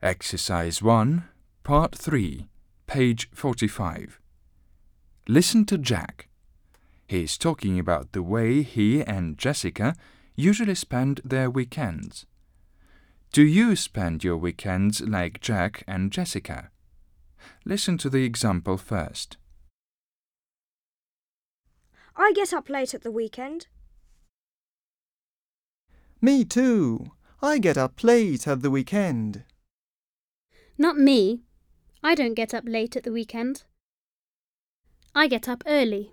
Exercise 1, Part 3, page 45. Listen to Jack. He is talking about the way he and Jessica usually spend their weekends. Do you spend your weekends like Jack and Jessica? Listen to the example first. I get up late at the weekend. Me too. I get up late at the weekend. Not me. I don't get up late at the weekend. I get up early.